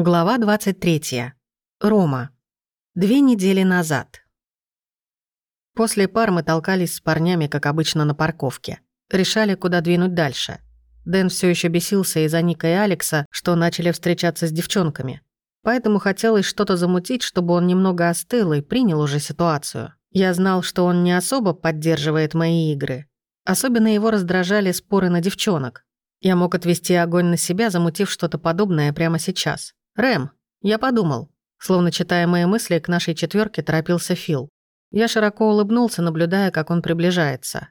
Глава 23. Рома. Две недели назад. После пар мы толкались с парнями, как обычно, на парковке. Решали, куда двинуть дальше. Дэн все еще бесился из-за Ника и Алекса, что начали встречаться с девчонками. Поэтому хотелось что-то замутить, чтобы он немного остыл и принял уже ситуацию. Я знал, что он не особо поддерживает мои игры. Особенно его раздражали споры на девчонок. Я мог отвести огонь на себя, замутив что-то подобное прямо сейчас. «Рэм, я подумал». Словно читая мои мысли, к нашей четверке торопился Фил. Я широко улыбнулся, наблюдая, как он приближается.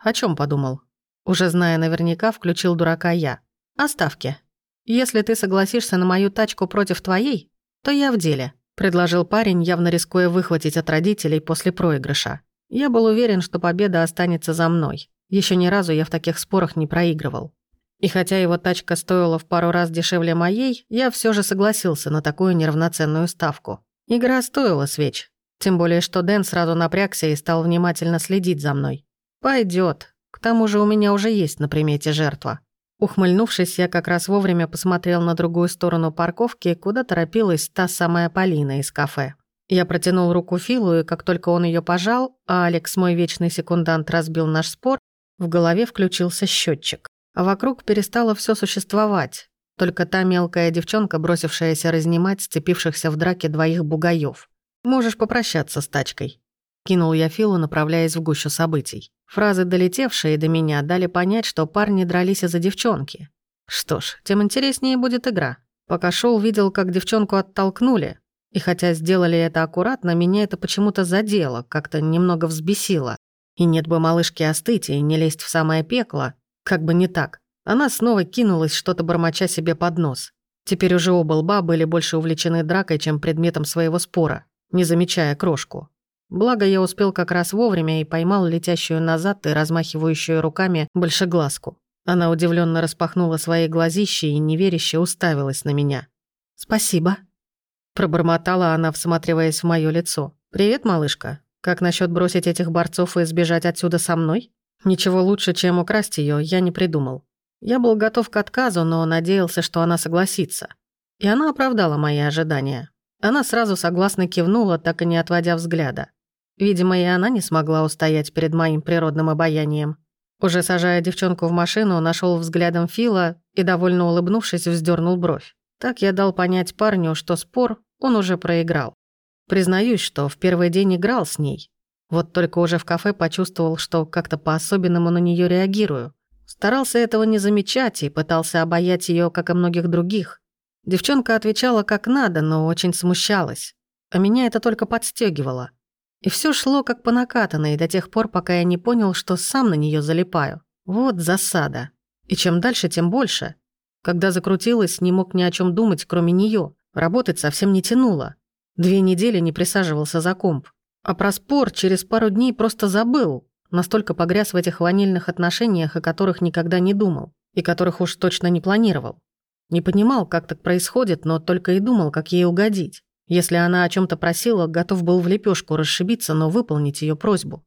«О чем подумал?» Уже зная наверняка, включил дурака я. «О ставке. Если ты согласишься на мою тачку против твоей, то я в деле», предложил парень, явно рискуя выхватить от родителей после проигрыша. Я был уверен, что победа останется за мной. Еще ни разу я в таких спорах не проигрывал. И хотя его тачка стоила в пару раз дешевле моей, я все же согласился на такую неравноценную ставку. Игра стоила свеч. Тем более, что Дэн сразу напрягся и стал внимательно следить за мной. Пойдет. К тому же у меня уже есть на примете жертва. Ухмыльнувшись, я как раз вовремя посмотрел на другую сторону парковки, куда торопилась та самая Полина из кафе. Я протянул руку Филу, и как только он ее пожал, а Алекс, мой вечный секундант, разбил наш спор, в голове включился счетчик а вокруг перестало все существовать. Только та мелкая девчонка, бросившаяся разнимать сцепившихся в драке двоих бугаев. «Можешь попрощаться с тачкой», — кинул я Филу, направляясь в гущу событий. Фразы, долетевшие до меня, дали понять, что парни дрались из-за девчонки. Что ж, тем интереснее будет игра. Пока шел, видел, как девчонку оттолкнули. И хотя сделали это аккуратно, меня это почему-то задело, как-то немного взбесило. И нет бы малышки остыть и не лезть в самое пекло, как бы не так. Она снова кинулась, что-то бормоча себе под нос. Теперь уже оба лба были больше увлечены дракой, чем предметом своего спора, не замечая крошку. Благо, я успел как раз вовремя и поймал летящую назад и размахивающую руками большеглазку. Она удивленно распахнула свои глазища и неверяще уставилась на меня. «Спасибо», — пробормотала она, всматриваясь в моё лицо. «Привет, малышка. Как насчет бросить этих борцов и сбежать отсюда со мной?» Ничего лучше, чем украсть ее, я не придумал. Я был готов к отказу, но надеялся, что она согласится. И она оправдала мои ожидания. Она сразу согласно кивнула, так и не отводя взгляда. Видимо, и она не смогла устоять перед моим природным обаянием. Уже сажая девчонку в машину, нашел взглядом Фила и, довольно улыбнувшись, вздернул бровь. Так я дал понять парню, что спор он уже проиграл. Признаюсь, что в первый день играл с ней, вот только уже в кафе почувствовал, что как-то по-особенному на нее реагирую. Старался этого не замечать и пытался обаять ее, как и многих других. Девчонка отвечала как надо, но очень смущалась. А меня это только подстегивало. И все шло как по накатанной до тех пор, пока я не понял, что сам на нее залипаю. Вот засада. И чем дальше, тем больше. Когда закрутилась, не мог ни о чем думать, кроме нее. Работать совсем не тянуло. Две недели не присаживался за комп. А про спор через пару дней просто забыл. Настолько погряз в этих ванильных отношениях, о которых никогда не думал. И которых уж точно не планировал. Не понимал, как так происходит, но только и думал, как ей угодить. Если она о чем то просила, готов был в лепешку расшибиться, но выполнить ее просьбу.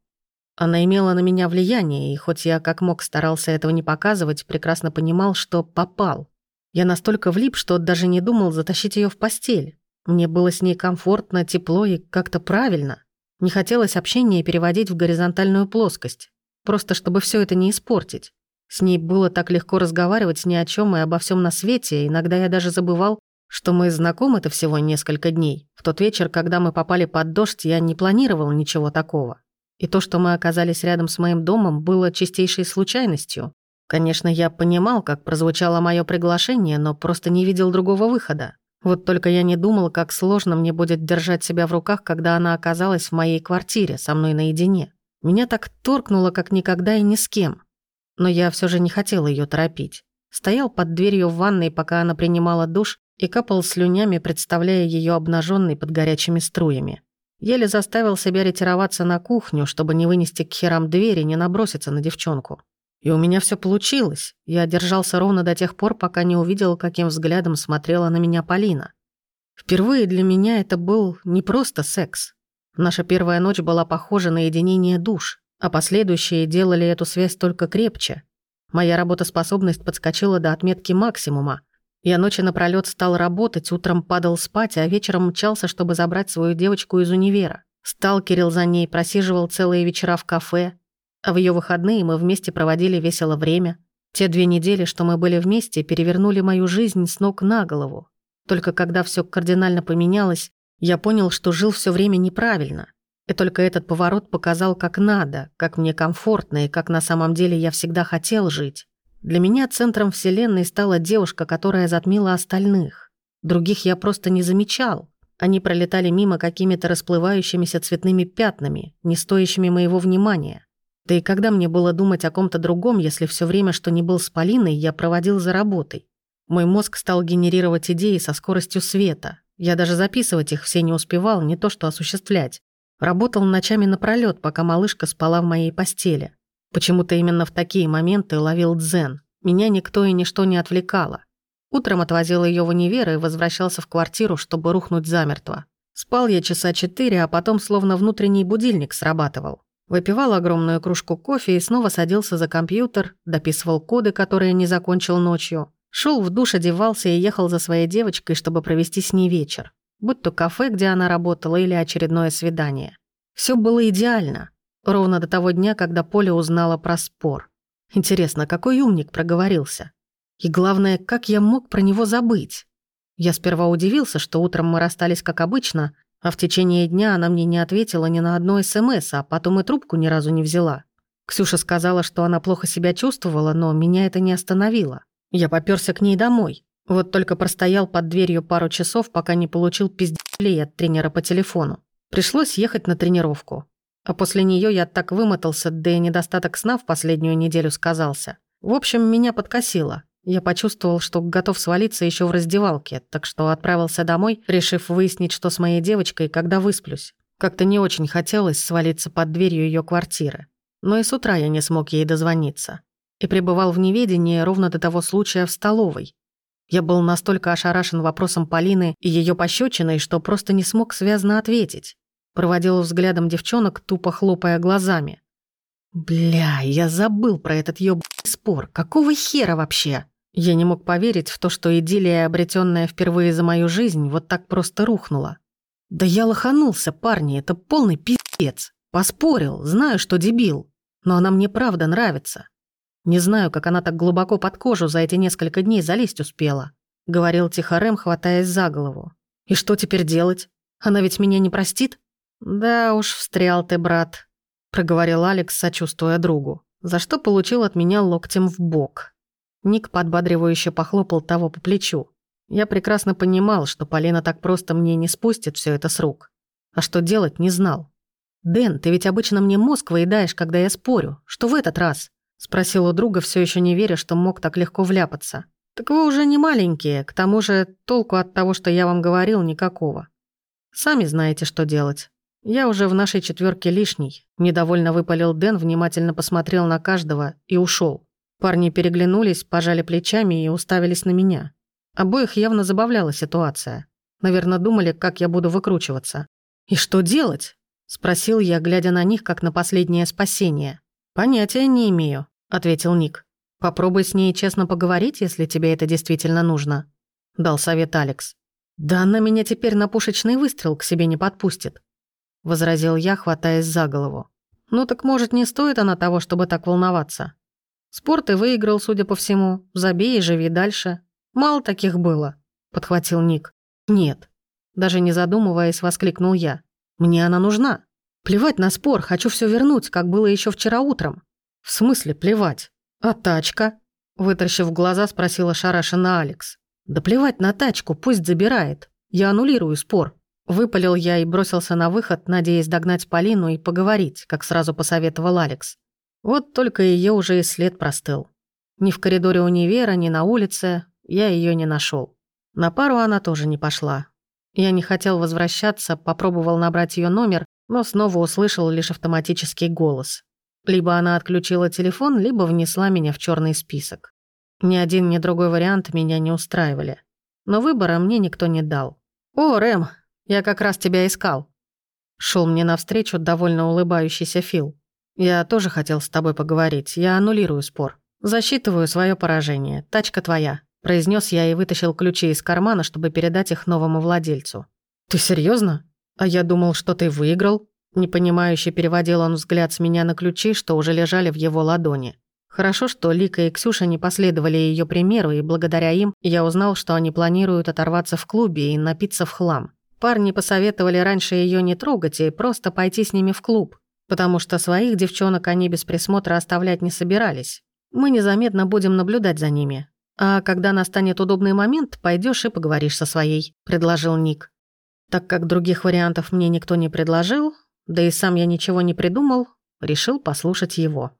Она имела на меня влияние, и хоть я как мог старался этого не показывать, прекрасно понимал, что попал. Я настолько влип, что даже не думал затащить ее в постель. Мне было с ней комфортно, тепло и как-то правильно. Не хотелось общение переводить в горизонтальную плоскость, просто чтобы все это не испортить. С ней было так легко разговаривать ни о чем и обо всем на свете, иногда я даже забывал, что мы знакомы-то всего несколько дней. В тот вечер, когда мы попали под дождь, я не планировал ничего такого. И то, что мы оказались рядом с моим домом, было чистейшей случайностью. Конечно, я понимал, как прозвучало мое приглашение, но просто не видел другого выхода. Вот только я не думал, как сложно мне будет держать себя в руках, когда она оказалась в моей квартире, со мной наедине. Меня так торкнуло, как никогда и ни с кем. Но я все же не хотел ее торопить. Стоял под дверью в ванной, пока она принимала душ, и капал слюнями, представляя ее обнаженной под горячими струями. Еле заставил себя ретироваться на кухню, чтобы не вынести к херам двери и не наброситься на девчонку. И у меня все получилось. Я держался ровно до тех пор, пока не увидел, каким взглядом смотрела на меня Полина. Впервые для меня это был не просто секс. Наша первая ночь была похожа на единение душ, а последующие делали эту связь только крепче. Моя работоспособность подскочила до отметки максимума. Я ночи напролёт стал работать, утром падал спать, а вечером мчался, чтобы забрать свою девочку из универа. Сталкерил за ней, просиживал целые вечера в кафе. А в ее выходные мы вместе проводили весело время. Те две недели, что мы были вместе, перевернули мою жизнь с ног на голову. Только когда все кардинально поменялось, я понял, что жил все время неправильно. И только этот поворот показал, как надо, как мне комфортно и как на самом деле я всегда хотел жить. Для меня центром вселенной стала девушка, которая затмила остальных. Других я просто не замечал. Они пролетали мимо какими-то расплывающимися цветными пятнами, не стоящими моего внимания. Да и когда мне было думать о ком-то другом, если все время, что не был с Полиной, я проводил за работой? Мой мозг стал генерировать идеи со скоростью света. Я даже записывать их все не успевал, не то что осуществлять. Работал ночами напролёт, пока малышка спала в моей постели. Почему-то именно в такие моменты ловил дзен. Меня никто и ничто не отвлекало. Утром отвозил ее в универ и возвращался в квартиру, чтобы рухнуть замертво. Спал я часа четыре, а потом словно внутренний будильник срабатывал. Выпивал огромную кружку кофе и снова садился за компьютер, дописывал коды, которые не закончил ночью. Шел в душ, одевался и ехал за своей девочкой, чтобы провести с ней вечер. Будь то кафе, где она работала, или очередное свидание. Все было идеально. Ровно до того дня, когда Поля узнала про спор. Интересно, какой умник проговорился? И главное, как я мог про него забыть? Я сперва удивился, что утром мы расстались как обычно, а в течение дня она мне не ответила ни на одно СМС, а потом и трубку ни разу не взяла. Ксюша сказала, что она плохо себя чувствовала, но меня это не остановило. Я попёрся к ней домой. Вот только простоял под дверью пару часов, пока не получил пиздец от тренера по телефону. Пришлось ехать на тренировку. А после нее я так вымотался, да и недостаток сна в последнюю неделю сказался. В общем, меня подкосило. Я почувствовал, что готов свалиться еще в раздевалке, так что отправился домой, решив выяснить, что с моей девочкой, когда высплюсь. Как-то не очень хотелось свалиться под дверью ее квартиры. Но и с утра я не смог ей дозвониться. И пребывал в неведении ровно до того случая в столовой. Я был настолько ошарашен вопросом Полины и ее пощечиной, что просто не смог связно ответить. Проводил взглядом девчонок, тупо хлопая глазами. «Бля, я забыл про этот ёб спор. Какого хера вообще?» Я не мог поверить в то, что идиллия, обретенная впервые за мою жизнь, вот так просто рухнула. «Да я лоханулся, парни, это полный пиздец. Поспорил, знаю, что дебил. Но она мне правда нравится. Не знаю, как она так глубоко под кожу за эти несколько дней залезть успела», — говорил Тихорем, хватаясь за голову. «И что теперь делать? Она ведь меня не простит?» «Да уж, встрял ты, брат», — проговорил Алекс, сочувствуя другу, за что получил от меня локтем в бок. Ник подбадривающе похлопал того по плечу. Я прекрасно понимал, что Полина так просто мне не спустит все это с рук. А что делать, не знал. «Дэн, ты ведь обычно мне мозг выедаешь, когда я спорю. Что в этот раз?» Спросил у друга, все еще не веря, что мог так легко вляпаться. «Так вы уже не маленькие, к тому же толку от того, что я вам говорил, никакого. Сами знаете, что делать. «Я уже в нашей четверке лишний», – недовольно выпалил Дэн, внимательно посмотрел на каждого и ушел. Парни переглянулись, пожали плечами и уставились на меня. Обоих явно забавляла ситуация. Наверное, думали, как я буду выкручиваться. «И что делать?» – спросил я, глядя на них, как на последнее спасение. «Понятия не имею», – ответил Ник. «Попробуй с ней честно поговорить, если тебе это действительно нужно», – дал совет Алекс. «Да она меня теперь на пушечный выстрел к себе не подпустит. — возразил я, хватаясь за голову. «Ну так, может, не стоит она того, чтобы так волноваться? Спорт и выиграл, судя по всему. Забей и живи дальше. Мало таких было», — подхватил Ник. «Нет». Даже не задумываясь, воскликнул я. «Мне она нужна. Плевать на спор, хочу все вернуть, как было еще вчера утром». «В смысле плевать? А тачка?» Вытаращив глаза, спросила шарашина Алекс. «Да плевать на тачку, пусть забирает. Я аннулирую спор». Выпалил я и бросился на выход, надеясь догнать Полину и поговорить, как сразу посоветовал Алекс. Вот только ее уже и след простыл. Ни в коридоре универа, ни на улице я ее не нашел. На пару она тоже не пошла. Я не хотел возвращаться, попробовал набрать ее номер, но снова услышал лишь автоматический голос. Либо она отключила телефон, либо внесла меня в черный список. Ни один, ни другой вариант меня не устраивали. Но выбора мне никто не дал. «О, Рэм, я как раз тебя искал». Шел мне навстречу довольно улыбающийся Фил. «Я тоже хотел с тобой поговорить. Я аннулирую спор. Засчитываю свое поражение. Тачка твоя». произнес я и вытащил ключи из кармана, чтобы передать их новому владельцу. «Ты серьезно? А я думал, что ты выиграл?» Непонимающе переводил он взгляд с меня на ключи, что уже лежали в его ладони. Хорошо, что Лика и Ксюша не последовали ее примеру, и благодаря им я узнал, что они планируют оторваться в клубе и напиться в хлам. Парни посоветовали раньше ее не трогать и просто пойти с ними в клуб, потому что своих девчонок они без присмотра оставлять не собирались. Мы незаметно будем наблюдать за ними. А когда настанет удобный момент, пойдешь и поговоришь со своей», — предложил Ник. Так как других вариантов мне никто не предложил, да и сам я ничего не придумал, решил послушать его.